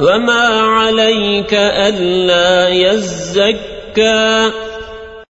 وما عليك ألا يزكى